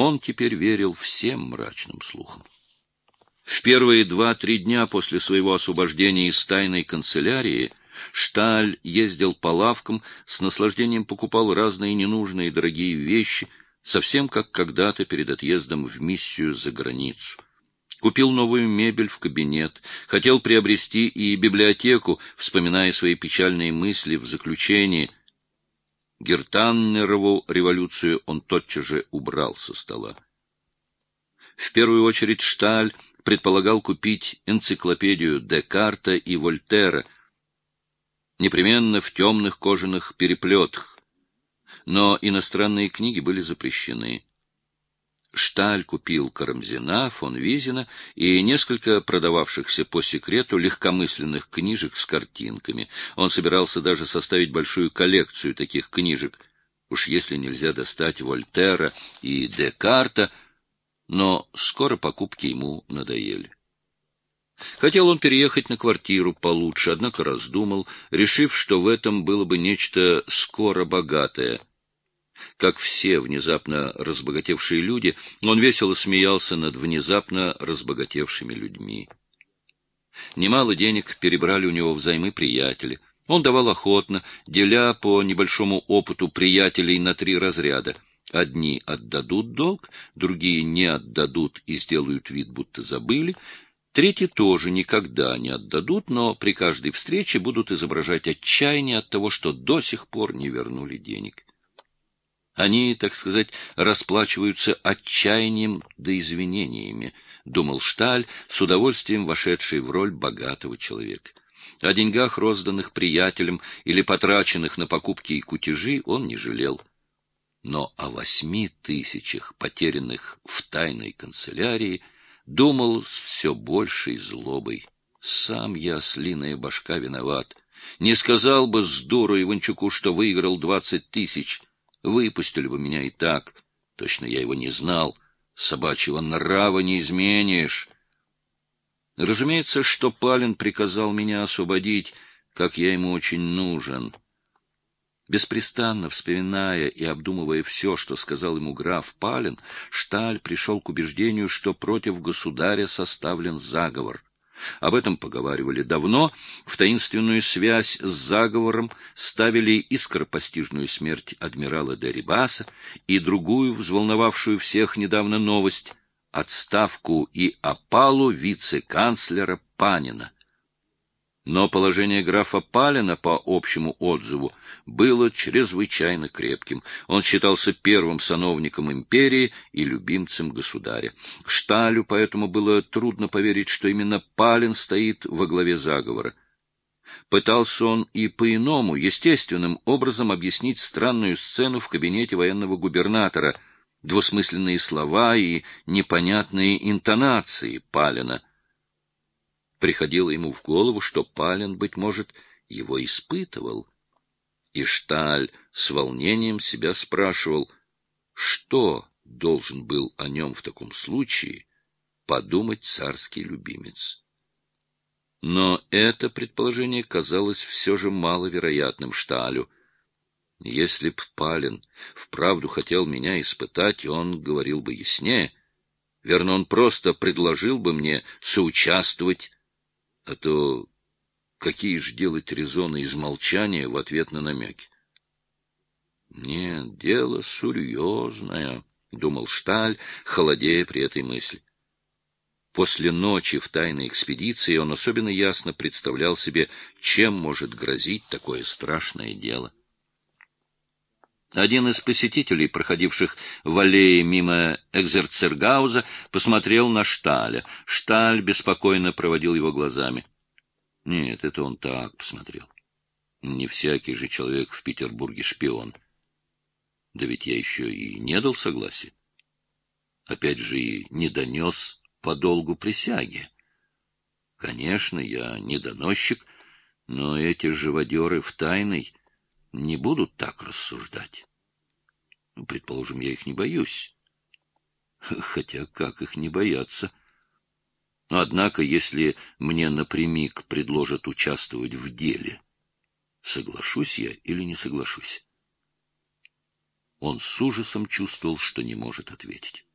Он теперь верил всем мрачным слухам. В первые два-три дня после своего освобождения из тайной канцелярии Шталь ездил по лавкам, с наслаждением покупал разные ненужные дорогие вещи, совсем как когда-то перед отъездом в миссию за границу. Купил новую мебель в кабинет, хотел приобрести и библиотеку, вспоминая свои печальные мысли в заключении. Гертаннерову революцию он тотчас же убрал со стола. В первую очередь Шталь предполагал купить энциклопедию Декарта и Вольтера, непременно в темных кожаных переплетах. Но иностранные книги были запрещены. Шталь купил Карамзина, фон Визина и несколько продававшихся по секрету легкомысленных книжек с картинками. Он собирался даже составить большую коллекцию таких книжек. Уж если нельзя достать Вольтера и Декарта, но скоро покупки ему надоели. Хотел он переехать на квартиру получше, однако раздумал, решив, что в этом было бы нечто скоро богатое — как все внезапно разбогатевшие люди, он весело смеялся над внезапно разбогатевшими людьми. Немало денег перебрали у него взаймы приятели. Он давал охотно, деля по небольшому опыту приятелей на три разряда. Одни отдадут долг, другие не отдадут и сделают вид, будто забыли, Третьи тоже никогда не отдадут, но при каждой встрече будут изображать отчаяние от того, что до сих пор не вернули денег. Они, так сказать, расплачиваются отчаянием да извинениями, думал Шталь, с удовольствием вошедший в роль богатого человека. О деньгах, розданных приятелям или потраченных на покупки и кутежи, он не жалел. Но о восьми тысячах, потерянных в тайной канцелярии, думал с все большей злобой. Сам я, ослиная башка, виноват. Не сказал бы с дуру Иванчуку, что выиграл двадцать тысяч, Выпустили бы меня и так. Точно я его не знал. Собачьего нрава не изменишь. Разумеется, что Палин приказал меня освободить, как я ему очень нужен. Беспрестанно вспоминая и обдумывая все, что сказал ему граф Палин, Шталь пришел к убеждению, что против государя составлен заговор. Об этом поговаривали давно, в таинственную связь с заговором ставили и скоропостижную смерть адмирала Дерибаса, и другую, взволновавшую всех недавно новость — отставку и опалу вице-канцлера Панина. Но положение графа Палина, по общему отзыву, было чрезвычайно крепким. Он считался первым сановником империи и любимцем государя. Шталю поэтому было трудно поверить, что именно Палин стоит во главе заговора. Пытался он и по-иному, естественным образом объяснить странную сцену в кабинете военного губернатора, двусмысленные слова и непонятные интонации Палина — приходило ему в голову, что Палин, быть может, его испытывал. И Шталь с волнением себя спрашивал, что должен был о нем в таком случае подумать царский любимец. Но это предположение казалось все же маловероятным Шталю. Если б Палин вправду хотел меня испытать, он говорил бы яснее. Верно, он просто предложил бы мне соучаствовать а то какие ж делать резоны из молчания в ответ на намеки? Нет, дело серьезное, — думал Шталь, холодея при этой мысли. После ночи в тайной экспедиции он особенно ясно представлял себе, чем может грозить такое страшное дело. Один из посетителей, проходивших в аллее мимо Экзерцергауза, посмотрел на Шталя. Шталь беспокойно проводил его глазами. Нет, это он так посмотрел. Не всякий же человек в Петербурге шпион. Да ведь я еще и не дал согласия. Опять же и не донес по долгу присяги. Конечно, я не доносчик, но эти живодеры в тайной не будут так рассуждать. Ну, предположим, я их не боюсь. Хотя как их не бояться? Однако, если мне напрямик предложат участвовать в деле, соглашусь я или не соглашусь? Он с ужасом чувствовал, что не может ответить.